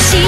しい